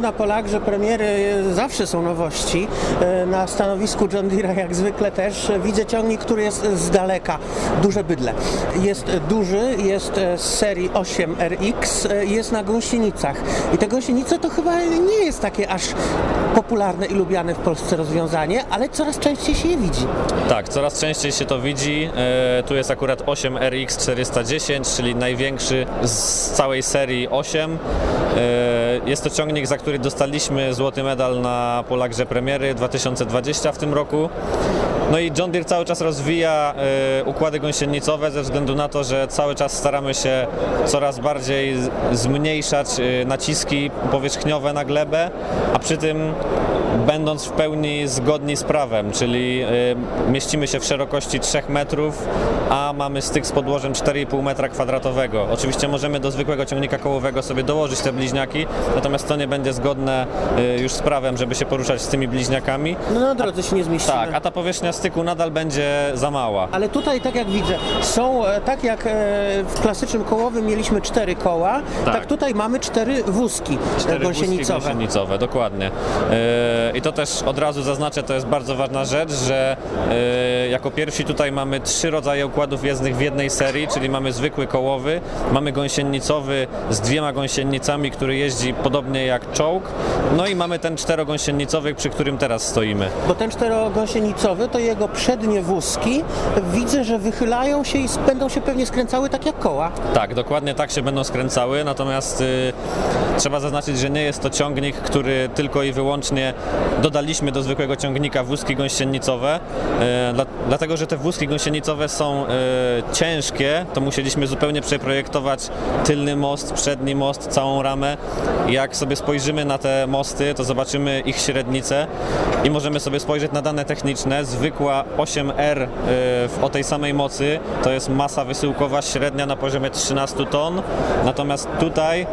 Na Polagrze premiery zawsze są nowości. E, Na stanowisku John Deere jak zwykle też widzę ciągnik, który jest z daleka. Duże bydle. Jest duży, jest z serii 8RX, e, jest na gąsienicach. I te gąsienice to chyba nie jest takie aż popularne i lubiane w Polsce rozwiązanie, ale coraz częściej się je widzi. Tak, coraz częściej się to widzi. E, tu jest akurat 8 RX 410, czyli największy z całej serii 8. E, jest to ciągnik, za który dostaliśmy złoty medal na Polagrze Premiery 2020 w tym roku. No i John Deere cały czas rozwija e, układy gąsienicowe ze względu na to, że cały czas staramy się coraz bardziej zmniejszać e, naciski powierzchniowe na glebę, a przy tym będąc w pełni zgodni z prawem, czyli y, mieścimy się w szerokości 3 metrów, a mamy styk z podłożem 4,5 metra kwadratowego. Oczywiście możemy do zwykłego ciągnika kołowego sobie dołożyć te bliźniaki, natomiast to nie będzie zgodne y, już z prawem, żeby się poruszać z tymi bliźniakami. No na drodze się nie zmieścimy. Tak, a ta powierzchnia styku nadal będzie za mała. Ale tutaj, tak jak widzę, są, e, tak jak e, w klasycznym kołowym mieliśmy cztery koła, tak, Tak. tutaj mamy cztery wózki e, Cztery wózki gąsienicowe. gąsienicowe, dokładnie. I to też od razu zaznaczę, to jest bardzo ważna rzecz, że jako pierwsi tutaj mamy trzy rodzaje układów jezdnych w jednej serii, czyli mamy zwykły kołowy, mamy gąsienicowy z dwiema gąsienicami, który jeździ podobnie jak czołg, no i mamy ten czterogąsienicowy, przy którym teraz stoimy. Bo ten czterogąsienicowy to jego przednie wózki widzę, że wychylają się i będą się pewnie skręcały tak jak koła. Tak, dokładnie tak się będą skręcały, natomiast y, trzeba zaznaczyć, że nie jest to ciągnik, który tylko i wyłącznie dodaliśmy do zwykłego ciągnika wózki gąsienicowe, y, dla, dlatego że te wózki gąsienicowe są y, ciężkie, to musieliśmy zupełnie przeprojektować tylny most, przedni most, całą ramę. Jak sobie spojrzymy na te mosty, to zobaczymy ich średnicę i możemy sobie spojrzeć na dane techniczne. Zwykła 8R y, o tej samej mocy. To jest masa wysyłkowa średnia na poziomie 13 ton, natomiast tutaj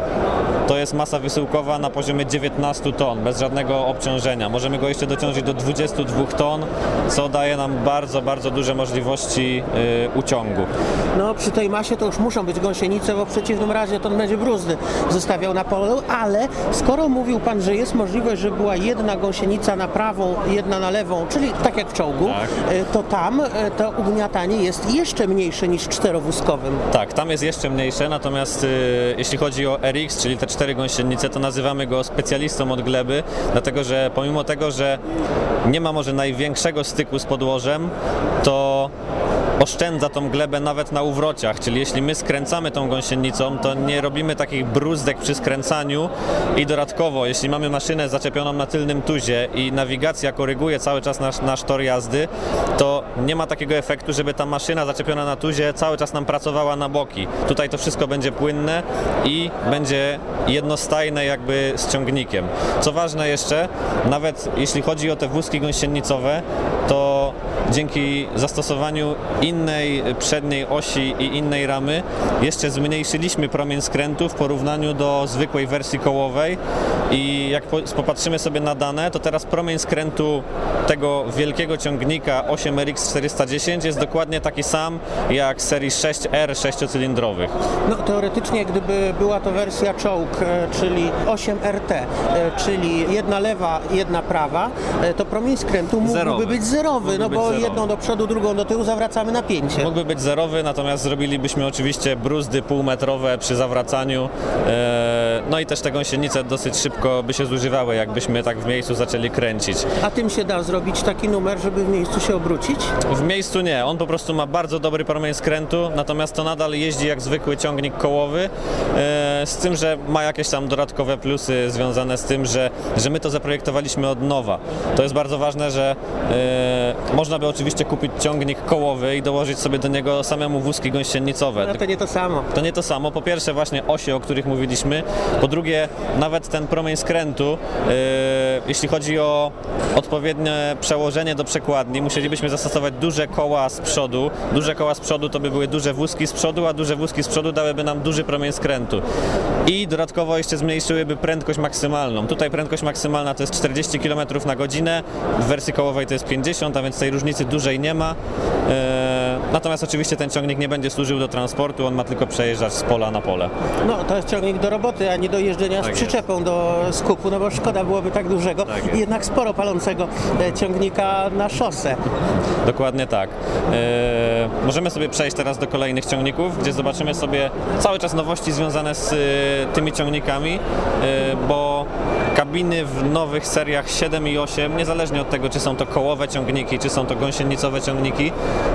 to jest masa wysyłkowa na poziomie 19 ton, bez żadnego obciążenia. Możemy go jeszcze dociążyć do 22 ton, co daje nam bardzo, bardzo duże możliwości y, uciągu. No przy tej masie to już muszą być gąsienice, bo w przeciwnym razie to on będzie bruzdy zostawiał na polu, ale skoro mówił Pan, że jest możliwość, że była jedna gąsienica na prawą, jedna na lewą, czyli tak jak w czołgu, Tak. e, to tam e, to ugniatanie jest jeszcze mniejsze niż w czterowózkowym. Tak, tam jest jeszcze mniejsze, natomiast y, jeśli chodzi o RX, czyli te cztery gąsienice, to nazywamy go specjalistą od gleby, dlatego że pomimo tego, że nie ma może największego styku z podłożem, to oszczędza tą glebę nawet na uwrociach, czyli jeśli my skręcamy tą gąsienicą, to nie robimy takich bruzdek przy skręcaniu i dodatkowo, jeśli mamy maszynę zaczepioną na tylnym tuzie i nawigacja koryguje cały czas nasz, nasz tor jazdy, to nie ma takiego efektu, żeby ta maszyna zaczepiona na tuzie cały czas nam pracowała na boki. Tutaj to wszystko będzie płynne i będzie jednostajne jakby z ciągnikiem. Co ważne jeszcze, nawet jeśli chodzi o te wózki gąsienicowe, to dzięki zastosowaniu innej przedniej osi i innej ramy jeszcze zmniejszyliśmy promień skrętu w porównaniu do zwykłej wersji kołowej i jak po- popatrzymy sobie na dane, to teraz promień skrętu tego wielkiego ciągnika 8RX 410 jest dokładnie taki sam jak serii 6R sześciocylindrowych. No teoretycznie gdyby była to wersja czołg, e, czyli 8RT, e, czyli jedna lewa, jedna prawa, e, to promień skrętu mógłby Zerowy. być zerowy, Mógłby no być bo jedną do przodu, drugą do tyłu zawracamy napięcie. Mógłby być zerowy, natomiast zrobilibyśmy oczywiście bruzdy półmetrowe przy zawracaniu. E, No i też te gąsienice dosyć szybko by się zużywały, jakbyśmy tak w miejscu zaczęli kręcić. A tym się da zrobić taki numer, żeby w miejscu się obrócić? W miejscu nie, on po prostu ma bardzo dobry promień skrętu, natomiast to nadal jeździ jak zwykły ciągnik kołowy, e, z tym, że ma jakieś tam dodatkowe plusy związane z tym, że, że my to zaprojektowaliśmy od nowa. To jest bardzo ważne, że e, można by oczywiście kupić ciągnik kołowy i dołożyć sobie do niego samemu wózki gąsienicowe. No to nie to samo. To nie to samo. Po pierwsze właśnie osie, o których mówiliśmy. Po drugie nawet ten promień skrętu, yy, jeśli chodzi o odpowiednie przełożenie do przekładni, musielibyśmy zastosować duże koła z przodu. Duże koła z przodu to by były duże wózki z przodu, a duże wózki z przodu dałyby nam duży promień skrętu. I dodatkowo jeszcze zmniejszyłyby prędkość maksymalną. Tutaj prędkość maksymalna to jest 40 km na godzinę, w wersji kołowej to jest 50, a więc tej różnicy dużej nie ma. Yy, Natomiast oczywiście ten ciągnik nie będzie służył do transportu, on ma tylko przejeżdżać z pola na pole. No, to jest ciągnik do roboty, a nie do jeżdżenia z Tak przyczepą do skupu, no bo szkoda byłoby tak dużego Tak i jest. jednak sporo palącego e, ciągnika na szosę. Dokładnie tak. E, możemy sobie przejść teraz do kolejnych ciągników, gdzie zobaczymy sobie cały czas nowości związane z e, tymi ciągnikami, e, bo kabiny w nowych seriach 7 i 8, niezależnie od tego, czy są to kołowe ciągniki, czy są to gąsienicowe ciągniki,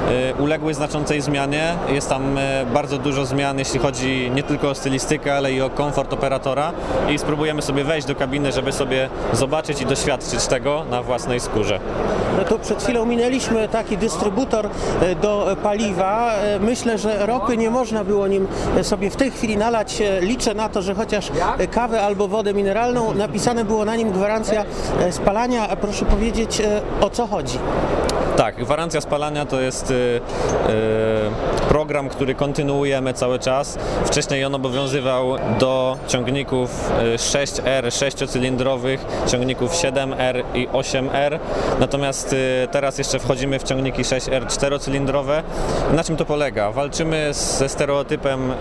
e, uległy znaczącej zmianie. Jest tam e, bardzo dużo zmian, jeśli chodzi nie tylko o stylistykę, ale i o komfort operatora i spróbujemy sobie wejść do kabiny, żeby sobie zobaczyć i doświadczyć tego na własnej skórze. No tu przed chwilą minęliśmy taki dystrybutor e, do paliwa. Myślę, że ropy nie można było nim sobie w tej chwili nalać. Liczę na to, że chociaż kawę albo wodę mineralną, napisane było na nim gwarancja e, spalania. A Proszę powiedzieć, e, o co chodzi? Tak, gwarancja spalania to jest y, y, program, który kontynuujemy cały czas. Wcześniej on obowiązywał do ciągników y, 6R, sześciocylindrowych, ciągników 7R i 8R. Natomiast y, teraz jeszcze wchodzimy w ciągniki 6R czterocylindrowe. Na czym to polega? Walczymy ze stereotypem y,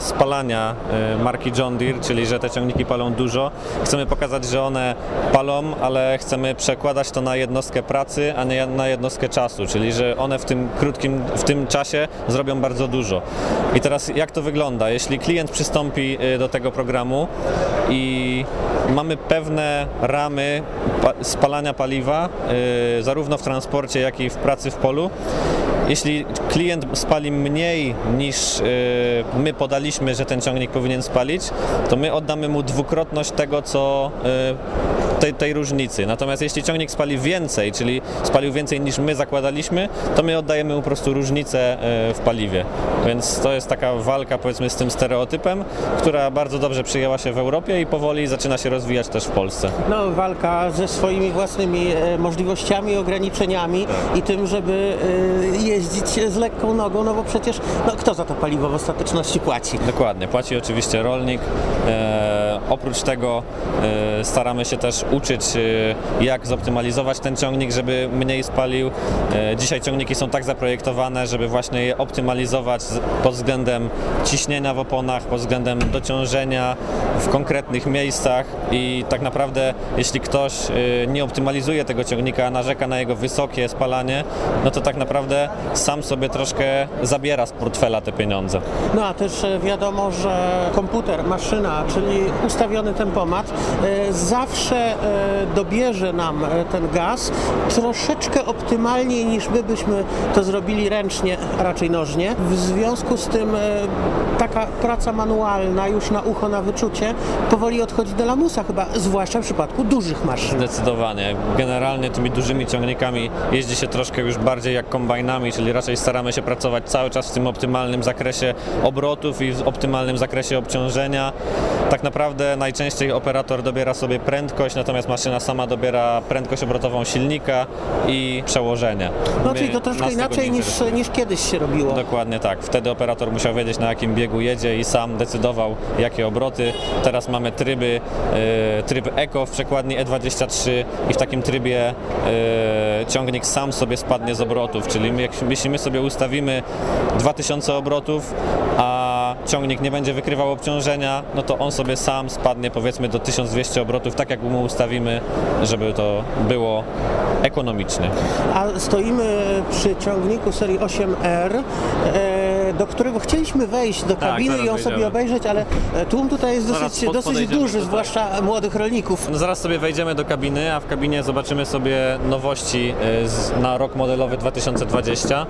spalania y, marki John Deere, czyli że te ciągniki palą dużo. Chcemy pokazać, że one palą, ale chcemy przekładać to na jednostkę pracy, a nie na jednostkę czasu, czyli że one w tym krótkim, w tym czasie zrobią bardzo dużo. I teraz jak to wygląda? Jeśli klient przystąpi y, do tego programu i mamy pewne ramy pa- spalania paliwa, y, zarówno w transporcie, jak i w pracy w polu, jeśli klient spali mniej niż y, my podaliśmy, że ten ciągnik powinien spalić, to my oddamy mu dwukrotność tego, co tej, tej różnicy. Natomiast jeśli ciągnik spali więcej, czyli spalił więcej niż my zakładaliśmy, to my oddajemy po prostu różnicę y, w paliwie. Więc to jest taka walka powiedzmy z tym stereotypem, która bardzo dobrze przyjęła się w Europie i powoli zaczyna się rozwijać też w Polsce. No, walka ze swoimi własnymi e, możliwościami, ograniczeniami i tym, żeby e, jeździć z lekką nogą, no bo przecież no, kto za to paliwo w ostateczności płaci? Dokładnie, płaci oczywiście rolnik. E, oprócz tego e, staramy się też uczyć, e, jak zoptymalizować ten ciągnik, żeby mniej spalił. E, dzisiaj ciągniki są tak zaprojektowane, żeby właśnie je optymalizować pod względem ciśnienia w oponach, pod względem dociążenia w konkretnych miejscach i tak naprawdę jeśli ktoś nie optymalizuje tego ciągnika, narzeka na jego wysokie spalanie, no to tak naprawdę sam sobie troszkę zabiera z portfela te pieniądze. No a też wiadomo, że komputer, maszyna, czyli ustawiony tempomat e, zawsze e, dobierze nam e, ten gaz troszeczkę optymalniej niż my byśmy to zrobili ręcznie, raczej nożnie. W związku z tym taka praca manualna już na ucho, na wyczucie powoli odchodzi do lamusa chyba, zwłaszcza w przypadku dużych maszyn. Zdecydowanie. Generalnie tymi dużymi ciągnikami jeździ się troszkę już bardziej jak kombajnami, czyli raczej staramy się pracować cały czas w tym optymalnym zakresie obrotów i w optymalnym zakresie obciążenia. Tak naprawdę najczęściej operator dobiera sobie prędkość, natomiast maszyna sama dobiera prędkość obrotową silnika i przełożenie. No czyli to troszkę inaczej niż, niż kiedyś się robiło. Dokładnie tak. Wtedy operator musiał wiedzieć na jakim biegu jedzie i sam decydował jakie obroty. Teraz mamy tryby, e, tryb Eco w przekładni E23 i w takim trybie e, ciągnik sam sobie spadnie z obrotów, czyli my, jeśli my sobie ustawimy 2000 obrotów, a ciągnik nie będzie wykrywał obciążenia, no to on sobie sam spadnie powiedzmy do 1200 obrotów, tak jak mu ustawimy, żeby to było ekonomicznie. A stoimy przy ciągniku serii 8R, e, do którego chcieliśmy wejść do kabiny zaraz i ją sobie obejrzeć, ale e, tłum tutaj jest dosyć, pod- dosyć duży, zwłaszcza młodych rolników. No zaraz sobie wejdziemy do kabiny, a w kabinie zobaczymy sobie nowości z, na rok modelowy 2020.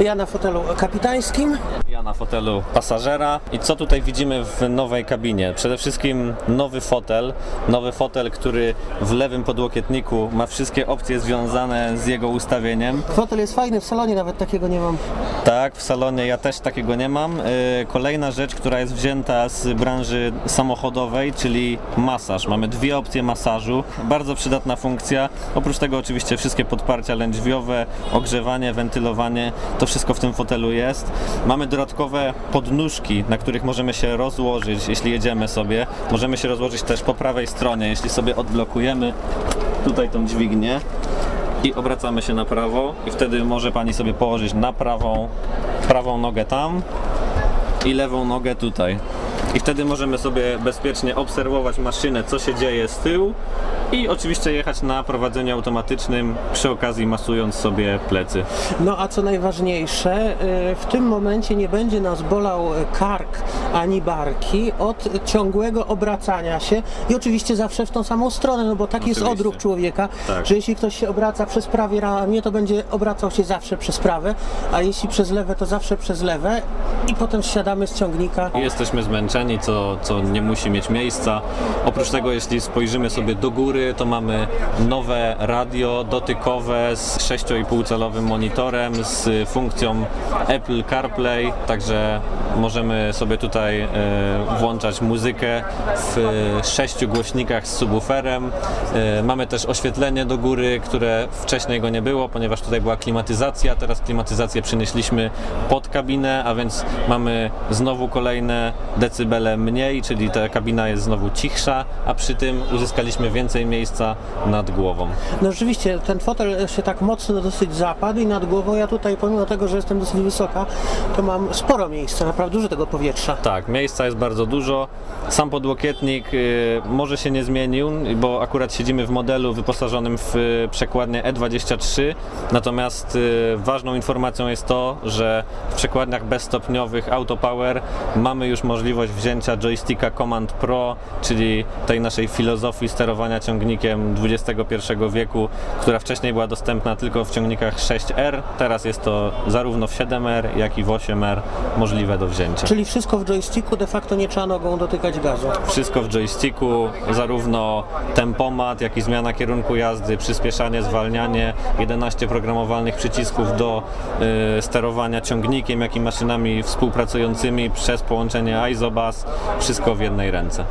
Ja na fotelu kapitańskim. Ja na fotelu pasażera. I co tutaj widzimy w nowej kabinie? Przede wszystkim nowy fotel. Nowy fotel, który w lewym podłokietniku ma wszystkie opcje związane z jego ustawieniem. Fotel jest fajny, w salonie nawet takiego nie mam. Tak, w salonie ja też takiego nie mam. Y, Kolejna rzecz, która jest wzięta z branży samochodowej, czyli masaż. Mamy dwie opcje masażu, bardzo przydatna funkcja. Oprócz tego oczywiście wszystkie podparcia lędźwiowe, ogrzewanie, wentylowanie, to wszystko w tym fotelu jest. Mamy dodatkowe podnóżki, na których możemy się rozłożyć, jeśli jedziemy sobie. Możemy się rozłożyć też po prawej stronie, jeśli sobie odblokujemy tutaj tą dźwignię i obracamy się na prawo i wtedy może Pani sobie położyć na prawą, prawą nogę tam i lewą nogę tutaj. I wtedy możemy sobie bezpiecznie obserwować maszynę, co się dzieje z tyłu i oczywiście jechać na prowadzeniu automatycznym, przy okazji masując sobie plecy. No a co najważniejsze, y, w tym momencie nie będzie nas bolał kark ani barki od ciągłego obracania się i oczywiście zawsze w tą samą stronę, no bo taki jest Oczywiście. odruch człowieka, Tak. że jeśli ktoś się obraca przez prawie ramię, to będzie obracał się zawsze przez prawe, a jeśli przez lewe, to zawsze przez lewe i potem wsiadamy z ciągnika. Jesteśmy zmęczeni, co, co nie musi mieć miejsca. Oprócz tego, jeśli spojrzymy sobie do góry, to mamy nowe radio dotykowe z 6,5 calowym monitorem, z funkcją Apple CarPlay, także możemy sobie tutaj e, włączać muzykę w e, sześciu głośnikach z subwooferem. E, mamy też oświetlenie do góry, które wcześniej go nie było, ponieważ tutaj była klimatyzacja, teraz klimatyzację przenieśliśmy pod kabinę, a więc mamy znowu kolejne mniej, czyli ta kabina jest znowu cichsza, a przy tym uzyskaliśmy więcej miejsca nad głową. No rzeczywiście, ten fotel się tak mocno dosyć zapadł i nad głową ja tutaj, pomimo tego, że jestem dosyć wysoka, to mam sporo miejsca, naprawdę dużo tego powietrza. Tak, miejsca jest bardzo dużo. Sam podłokietnik y, może się nie zmienił, bo akurat siedzimy w modelu wyposażonym w y, przekładnię E23. Natomiast y, ważną informacją jest to, że w przekładniach bezstopniowych AutoPower mamy już możliwość wzięcia joysticka Command Pro, czyli tej naszej filozofii sterowania ciągnikiem XXI wieku, która wcześniej była dostępna tylko w ciągnikach 6R. Teraz jest to zarówno w 7R, jak i w 8R możliwe do wzięcia. Czyli wszystko w joysticku, de facto nie trzeba nogą dotykać gazu. Wszystko w joysticku, zarówno tempomat, jak i zmiana kierunku jazdy, przyspieszanie, zwalnianie, 11 programowalnych przycisków do y, sterowania ciągnikiem, jak i maszynami współpracującymi przez połączenie ISOBUS, wszystko w jednej ręce.